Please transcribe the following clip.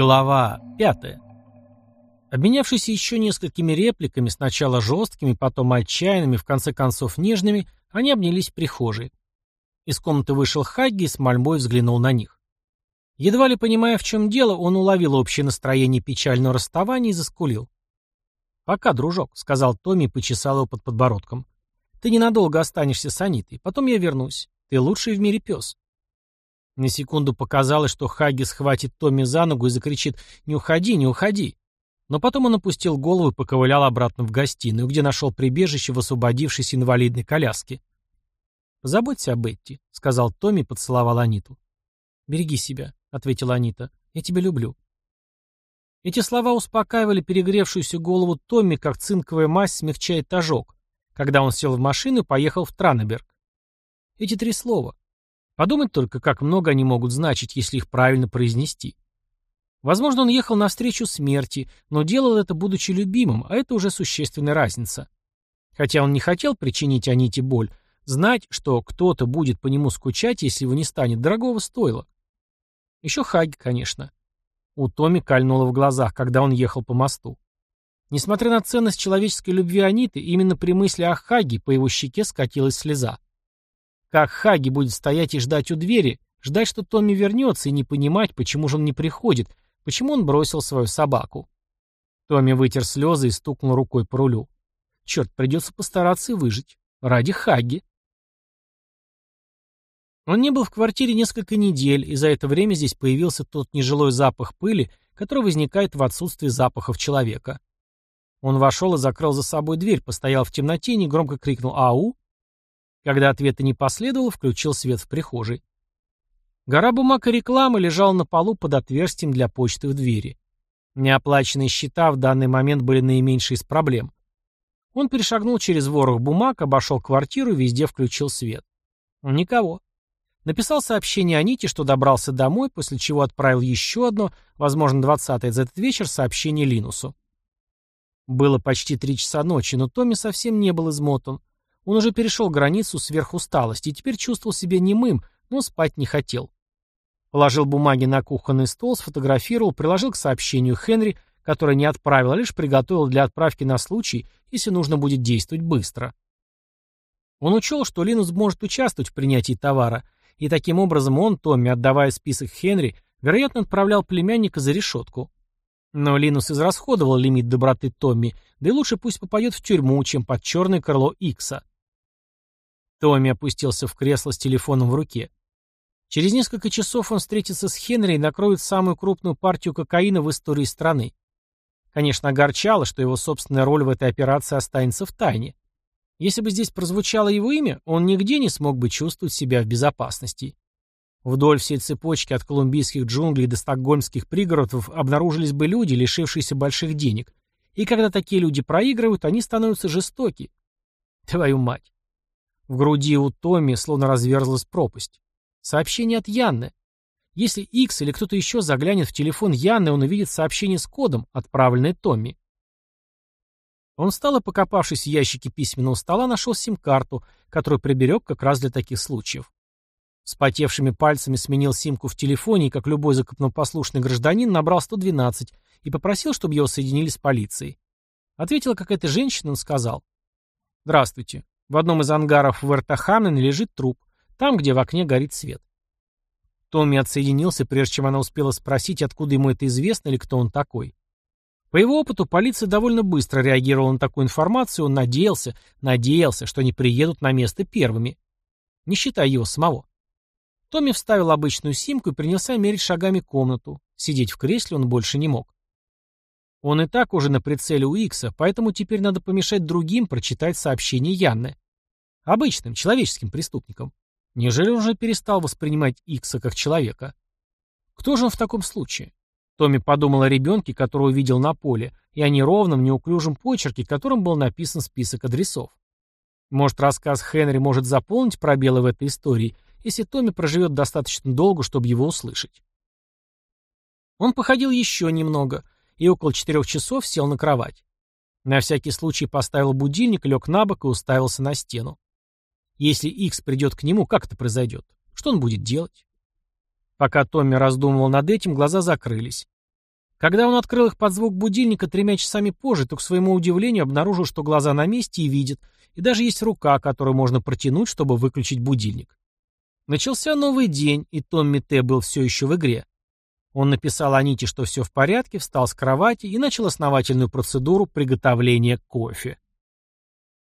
Глава 5. Обменявшись еще несколькими репликами, сначала жесткими, потом отчаянными, в конце концов нежными, они обнялись в прихожей. Из комнаты вышел Хагги и с мольбой взглянул на них. Едва ли понимая, в чем дело, он уловил общее настроение печального расставания и заскулил. «Пока, дружок», — сказал Томми и почесал его под подбородком. «Ты ненадолго останешься с Анитой, потом я вернусь. Ты лучший в мире пес». На секунду показалось, что Хаги схватит Томми за ногу и закричит «Не уходи, не уходи!». Но потом он опустил голову и поковылял обратно в гостиную, где нашел прибежище в освободившейся инвалидной коляске. «Заботься об Этти», — сказал Томми и поцеловал Аниту. «Береги себя», — ответила Анита. «Я тебя люблю». Эти слова успокаивали перегревшуюся голову Томми, как цинковая мазь смягчает ожог, когда он сел в машину и поехал в Транеберг. Эти три слова. Подумать только, как много они могут значить, если их правильно произнести. Возможно, он ехал навстречу смерти, но делал это, будучи любимым, а это уже существенная разница. Хотя он не хотел причинить Аните боль, знать, что кто-то будет по нему скучать, если его не станет, дорогого стоило. Еще Хаги, конечно. У Томи кольнуло в глазах, когда он ехал по мосту. Несмотря на ценность человеческой любви Аниты, именно при мысли о Хаге по его щеке скатилась слеза. Как Хаги будет стоять и ждать у двери, ждать, что Томми вернется, и не понимать, почему же он не приходит, почему он бросил свою собаку. Томми вытер слезы и стукнул рукой по рулю. Черт, придется постараться и выжить. Ради Хаги. Он не был в квартире несколько недель, и за это время здесь появился тот нежилой запах пыли, который возникает в отсутствии запахов человека. Он вошел и закрыл за собой дверь, постоял в темноте и негромко крикнул «Ау!», когда ответа не последовало, включил свет в прихожей. Гора бумаг и рекламы лежала на полу под отверстием для почты в двери. Неоплаченные счета в данный момент были наименьшей из проблем. Он перешагнул через ворох бумаг, обошел квартиру и везде включил свет. Никого. Написал сообщение Аните, что добрался домой, после чего отправил еще одно, возможно, двадцатое за этот вечер, сообщение Линусу. Было почти три часа ночи, но Томми совсем не был измотан. Он уже перешел границу сверхусталости и теперь чувствовал себя немым, но спать не хотел. Положил бумаги на кухонный стол, сфотографировал, приложил к сообщению Хенри, которое не отправил, а лишь приготовил для отправки на случай, если нужно будет действовать быстро. Он учел, что Линус может участвовать в принятии товара, и таким образом он, Томми, отдавая список Хенри, вероятно, отправлял племянника за решетку. Но Линус израсходовал лимит доброты Томми, да и лучше пусть попадет в тюрьму, чем под черное крыло Икса. Томми опустился в кресло с телефоном в руке. Через несколько часов он встретится с Хенри и накроет самую крупную партию кокаина в истории страны. Конечно, огорчало, что его собственная роль в этой операции останется в тайне. Если бы здесь прозвучало его имя, он нигде не смог бы чувствовать себя в безопасности. Вдоль всей цепочки от колумбийских джунглей до стокгольмских пригородов обнаружились бы люди, лишившиеся больших денег. И когда такие люди проигрывают, они становятся жестоки. Твою мать. В груди у Томми словно разверзлась пропасть. Сообщение от Янны. Если Икс или кто-то еще заглянет в телефон Янны, он увидит сообщение с кодом, отправленное Томми. Он встал и, покопавшись в ящике письменного стола, нашел сим-карту, которую приберег как раз для таких случаев. Спотевшими пальцами сменил симку в телефоне и, как любой законопослушный гражданин, набрал 112 и попросил, чтобы его соединили с полицией. Ответила какая-то женщина, он сказал. «Здравствуйте. В одном из ангаров в Эртахамен лежит труп, там, где в окне горит свет. Томми отсоединился, прежде чем она успела спросить, откуда ему это известно или кто он такой. По его опыту, полиция довольно быстро реагировала на такую информацию, он надеялся, надеялся, что они приедут на место первыми. Не считая его самого. Томми вставил обычную симку и принялся мерить шагами комнату. Сидеть в кресле он больше не мог. Он и так уже на прицеле у Икса, поэтому теперь надо помешать другим прочитать сообщение Янны. Обычным, человеческим преступникам. Неужели он уже перестал воспринимать Икса как человека? Кто же он в таком случае? Томми подумал о ребенке, которого увидел на поле, и о неровном, неуклюжем почерке, которым был написан список адресов. Может, рассказ Хенри может заполнить пробелы в этой истории, если Томми проживет достаточно долго, чтобы его услышать. Он походил еще немного — и около четырех часов сел на кровать. На всякий случай поставил будильник, лег на бок и уставился на стену. Если Икс придет к нему, как это произойдет? Что он будет делать? Пока Томми раздумывал над этим, глаза закрылись. Когда он открыл их под звук будильника тремя часами позже, то, к своему удивлению, обнаружил, что глаза на месте и видит, и даже есть рука, которую можно протянуть, чтобы выключить будильник. Начался новый день, и Томми Т. был все еще в игре. Он написал Аните, что все в порядке, встал с кровати и начал основательную процедуру приготовления кофе.